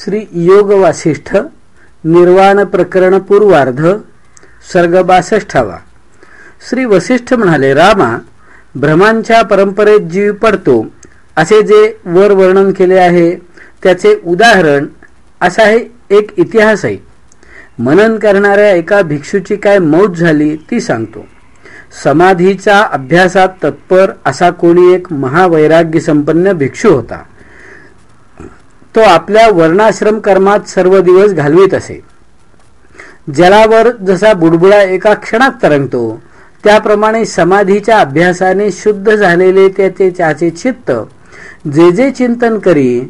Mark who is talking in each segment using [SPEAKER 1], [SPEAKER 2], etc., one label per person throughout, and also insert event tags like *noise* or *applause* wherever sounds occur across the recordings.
[SPEAKER 1] श्री योग वासिष्ठ निर्वाण प्रकरण पूर्वार्ध सर्ग बासष्टावा श्री वसिष्ठ म्हणाले रामा भ्रमांच्या परंपरेत जीव पडतो असे जे वर वर्णन केले आहे त्याचे उदाहरण असा हे एक इतिहास आहे. मनन करणाऱ्या एका भिक्षूची काय मौत झाली ती सांगतो. समाधीच्या अभ्यासात तत्पर असा कोणी एक महावैराग्य संपन्न भिक्षू होता. तो आपल्या वर्णाश्रम कर्मात सर्व दिवस घालवीत असे. जलावर जसा बुडबुडा एका क्षणात तरंगतो त्याप्रमाणे समाधीच्या अभ्यासाने शुद्ध झालेले त्याचे त्याचे चित्त जे जे चिंतन करी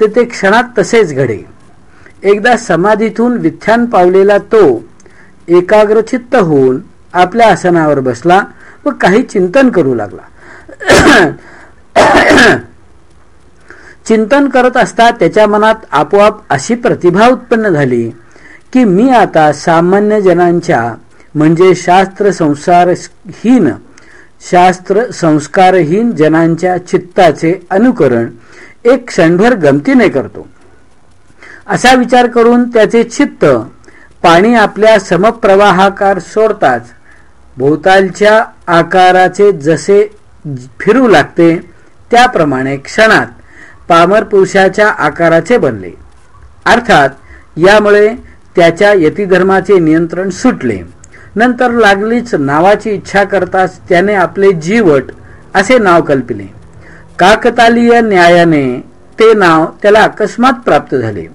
[SPEAKER 1] ते ते क्षणात तसेच घडे. एकदा समाधीतून विथ्यान पावलेला तो एकाग्रचित्त होऊन आपल्या आसनावर बसला व काही चिंतन करू लागला. चिंतन करत असता त्याच्या मनात आपोआप अशी प्रतिभा उत्पन्न झाली की मी आता सामान्य जनांच्या म्हणजे शास्त्र संसारहीन शास्त्र संस्कारहीन जनांच्या चित्ताचे अनुकरण एक क्षणभर गमतीने करतो. असा विचार करून त्याचे चित्त पाणी आपल्या समप्रवाहाकार सोडताच भोवतालच्या आकाराचे जसे फिरू लागते त्याप्रमाणे क्षणात पामर पुरुषाच्या आकाराचे बनले. अर्थात यामुळे त्याच्या यतिधर्माचे नियंत्रण सुटले. नंतर लागलीच नावाची इच्छा करताच त्याने आपले जीवट असे नाव कल्पिले. काकतालीय न्यायाने ते नाव त्याला अकस्मात प्राप्त झाले.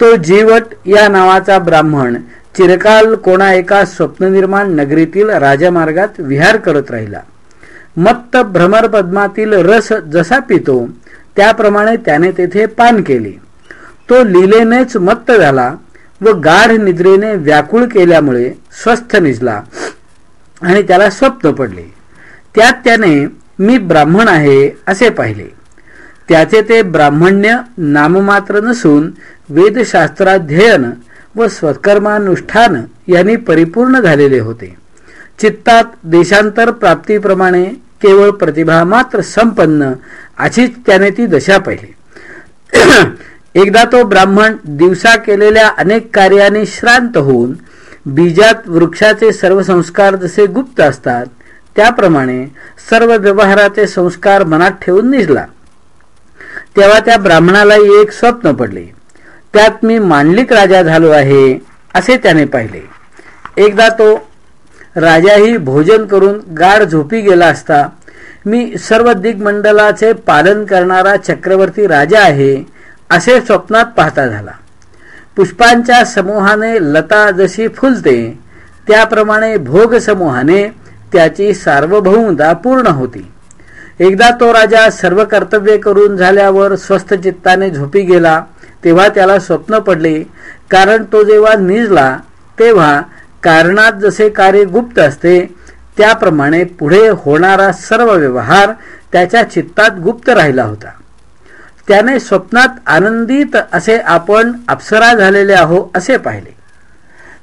[SPEAKER 1] तो जीवट या नावाचा ब्राह्मण चिरकाल कोणा एका स्वप्ननिर्माण नगरीतील राजमार्गात विहार करत राहिला. मत्त भ्रमर पद्मातील रस जसा पितो त्याप्रमाणे त्याने तेथे पान केले. तो लिलेनेच मत्त झाला व गाढ निद्रेने व्याकुळ केल्यामुळे स्वस्थ निजला आणि त्याला स्वप्न पडले. त्यात त्याने मी ब्राह्मण आहे असे पाहिले. त्याचे ते ब्राह्मण्य नाममात्र नसून वेदशास्त्राध्ययन व स्वकर्मानुष्ठान यांनी परिपूर्ण झालेले होते. चित्तात देशांतर प्राप्तीप्रमाणे केवळ प्रतिभा मात्र संपन्न अशीच त्याने ती दशा पाहिली. *clears throat* एकदा तो ब्राह्मण दिवसा केलेल्या अनेक कार्याने श्रांत होऊन बीजात वृक्षाचे सर्व संस्कार जसे गुप्त असतात त्याप्रमाणे सर्व व्यवहाराचे संस्कार मनात ठेवून निजला. तेव्हा त्या ब्राह्मणाला एक स्वप्न पडले. त्यात मी मांडलिक राजा झालो आहे असे त्याने पाहिले. एकदा तो राजाही भोजन करून गाढ झोपी गेला असता मी सर्व दिग्मंडलाचे पालन करणारा चक्रवर्ती राजा आहे असे स्वप्नात पाहता झाला. पुष्पांच्या समूहाने लता जशी फुलते त्याप्रमाणे भोग समूहाने त्याची सार्वभौमता पूर्ण होती. एकदा तो राजा सर्व कर्तव्य करून झाल्यावर स्वस्थ चित्ताने झोपी गेला तेव्हा त्याला स्वप्न पडले कारण तो जेव्हा निजला तेव्हा कारणात जसे कार्य गुप्त असते त्याप्रमाणे पुढे होणारा सर्व व्यवहार त्याच्या चित्तात गुप्त राहिला होता. त्याने स्वप्नात आनंदित असे आपण अप्सरा झालेले आहो असे पाहिले.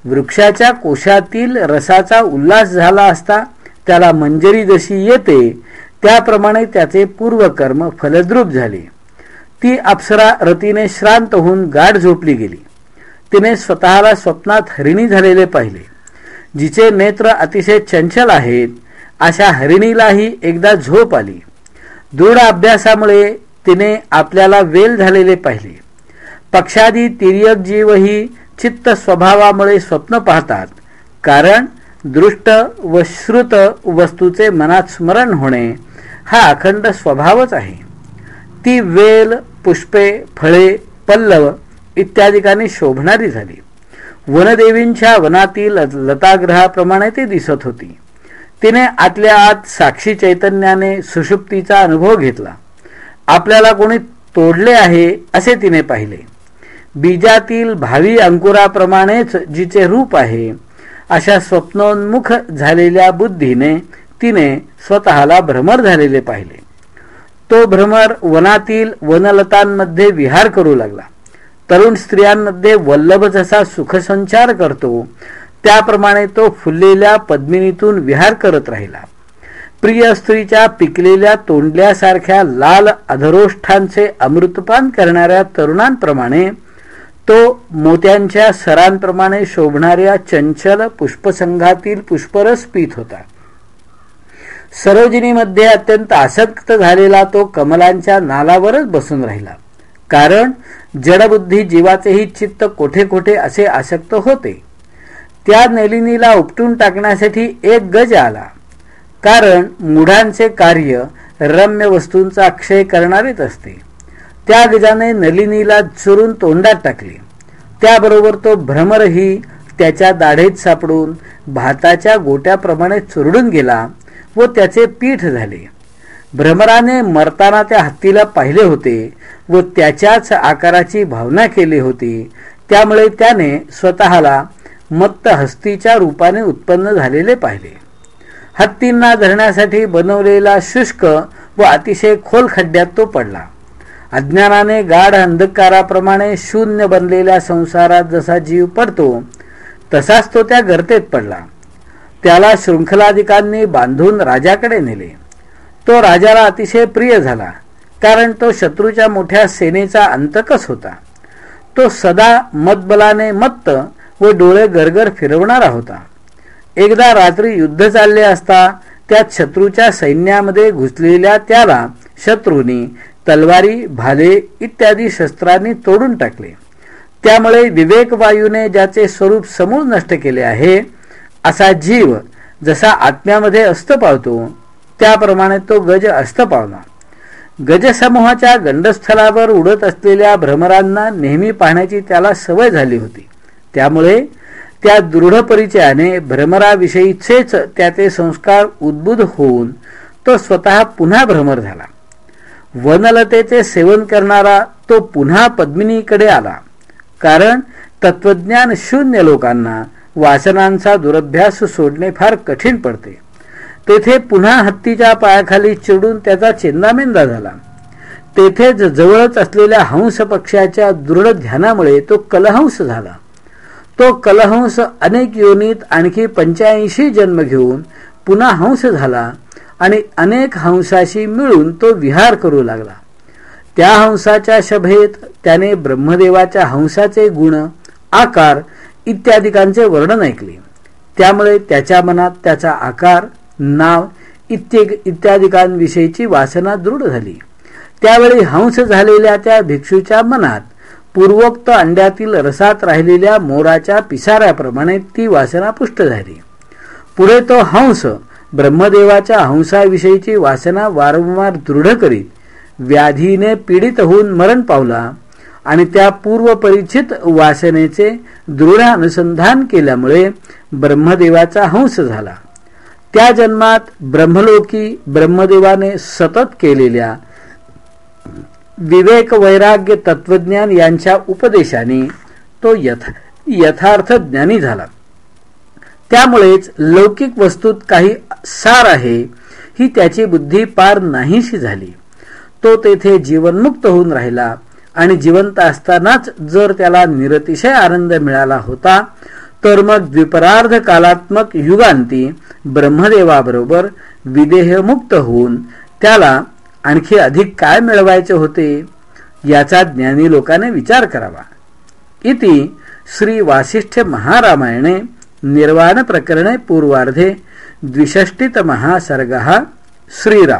[SPEAKER 1] वृक्षाच्या कोशातील रसाचा उल्हास झाला असता त्याला मंजरी जशी येते त्याप्रमाणे त्याचे पूर्वकर्म फलद्रूप झाले. ती अप्सरा रतीने श्रांत होऊन गाढ झोपली गेली. तिने स्वतःला स्वप्नात हरिणी झालेले पाहिले. जिचे नेत्र अतिशय चंचल आहेत अशा हरिणीलाही एकदा झोप आली. दृढ अभ्यासामुळे तिने आपल्याला वेल झालेले पाहिले. पक्षादी तिर्यक जीवही चित्त स्वभावामुळे स्वप्न पाहतात कारण दृष्ट व श्रुत वस्तूचे मनात स्मरण होणे हा अखंड स्वभावच आहे. ती वेल पुष्पे फळे पल्लव इत्यादिकांनी शोभणारी झाली. वनदेवींच्या वनातील लताग्रहाप्रमाणे ती दिसत होती. तिने आतल्या आत साक्षी चैतन्याने सुषुप्तीचा अनुभव घेतला. आपल्याला कोणी तोडले आहे असे तिने पाहिले. बीजातील भावी अंकुराप्रमाणेच जिचे रूप आहे अशा स्वप्नोन्मुख झालेल्या बुद्धीने तिने स्वतःला भ्रमर झालेले पाहिले. तो भ्रमर वनातील वनलतांमध्ये विहार करू लागला. तरुण स्त्रियांमध्ये वल्लभ जसा सुखसंचार करतो त्याप्रमाणे तो फुललेल्या पद्मिनीतून विहार करत राहिला. प्रिय स्त्रीच्या पिकलेल्या तोंडल्यासारख्या लाल अधरोष्ठांचे अमृतपान करणाऱ्या तरुणांप्रमाणे तो मोत्यांच्या सरांप्रमाणे शोभणाऱ्या चंचल पुष्पसंघातील पुष्परस पीत होता. सरोजिनीमध्ये अत्यंत आसक्त झालेला तो कमलांच्या नालावरच बसून राहिला. कारण जडबुद्धी जीवाचेही चित्त कोठे कोठे असे आसक्त होते. त्या नलिनीला उपटून टाकण्यासाठी एक गज आला. कारण मुढांचे कार्य रम्य वस्तूंचा क्षय करणारेच असते. त्या गजाने नलिनीला चुरून तोंडात टाकले. त्याबरोबर तो भ्रमरही त्याच्या दाढेत सापडून भाताच्या गोट्याप्रमाणे चुरडून गेला व त्याचे पीठ झाले. भ्रमराने मरताना त्या हत्तीला पाहिले होते व त्याच्याच आकाराची भावना केली होती. त्यामुळे त्याने स्वतःला मत्त हस्तीच्या रूपाने उत्पन्न झालेले पाहिले. हत्तींना धरण्यासाठी बनवलेला शुष्क व अतिशय खोल खड्ड्यात तो पडला. अज्ञानाने गाढ अंधकाराप्रमाणे शून्य बनलेल्या संसारात जसा जीव पडतो तसाच तो त्या गर्तेत पडला. त्याला शृंखलाधिकांनी बांधून राजाकडे नेले. तो राजाला अतिशय प्रिय झाला कारण तो शत्रूच्या मोठ्या सेनेचा अंतकच होता. तो सदा मतबलाने मत्त व डोळे गरगर फिरवणारा होता. एकदा रात्री युद्ध चालले असता त्यात शत्रूच्या सैन्यामध्ये घुसलेल्या त्याला शत्रूंनी तलवारी भाले इत्यादी शस्त्रांनी तोडून टाकले. त्यामुळे विवेक वायूने ज्याचे स्वरूप समूळ नष्ट केले आहे असा जीव जसा आत्म्यामध्ये अस्त पावतो त्याप्रमाणे तो गज अस्त पावला गजसमूहाच्या गंडस्थलावर उडत असलेल्या भ्रमरांना नेहमी पाहण्याची त्याला सवय झाली होती. त्यामुळे त्या दृढ परिचयाने भ्रमराविषयीचेच त्याचे संस्कार उद्बुध होऊन तो स्वतः पुन्हा भ्रमर झाला. वनलतेचे सेवन करणारा तो पुन्हा पद्मिनीकडे आला. कारण तत्वज्ञान शून्य लोकांना वासनांचा दुरभ्यास सोडणे फार कठीण पडते. तेथे पुन्हा हत्तीच्या पायाखाली चिडून त्याचा चेंदामेंदा झाला. तेथेच जवळच असलेल्या हंस पक्षाच्या दृढ ध्यानामुळे तो कलहंस झाला. तो कलहंस अनेक योनीत आणखी पंच्याऐंशी जन्म घेऊन पुन्हा हंस झाला आणि अनेक हंसाशी मिळून तो विहार करू लागला. त्या हंसाच्या शभेत त्याने ब्रह्मदेवाच्या हंसाचे गुण आकार इत्यादिकांचे वर्णन ऐकले. त्यामुळे त्याच्या मनात त्याचा आकार नाव इत्यादिकांविषयीची वासना दृढ झाली. त्यावेळी हंस झालेल्या त्या भिक्षूच्या मनात पूर्वोक्त अंड्यातील रसात राहिलेल्या मोराच्या पिसाऱ्याप्रमाणे ती वासना पुष्ट झाली. पुढे तो हंस ब्रह्मदेवाच्या हंसाविषयीची वासना वारंवार दृढ करीत व्याधीने पीडित होऊन मरण पावला आणि त्या पूर्वपरिचित वासनेचे दृढ अनुसंधान केल्यामुळे ब्रह्मदेवाचा हंस झाला. त्या जन्मात ब्रह्मलोकी ब्रह्मदेवाने सतत केलेल्या विवेक वैराग्य तत्वज्ञान यांच्या उपदेशाने तो यथार्थ ज्ञानी झाला. त्यामुळेच लौकिक वस्तूत काही सार आहे ही त्याची बुद्धी पार नाहीशी झाली. तो तेथे जीवनमुक्त होऊन राहिला आणि जिवंत असतानाच जर त्याला निरतिशय आनंद मिळाला होता तर मग द्विपरार्ध कालात्मक युगांती ब्रह्मदेवाबरोबर विदेहमुक्त होऊन त्याला आणखी अधिक काय मिळवायचे होते? याचा ज्ञानी लोकाने विचार करावा. इति श्री वासिष्ठ महारामायणे निर्वाण प्रकरणे पूर्वार्धे द्विषष्टितमः सर्गः श्रीराम.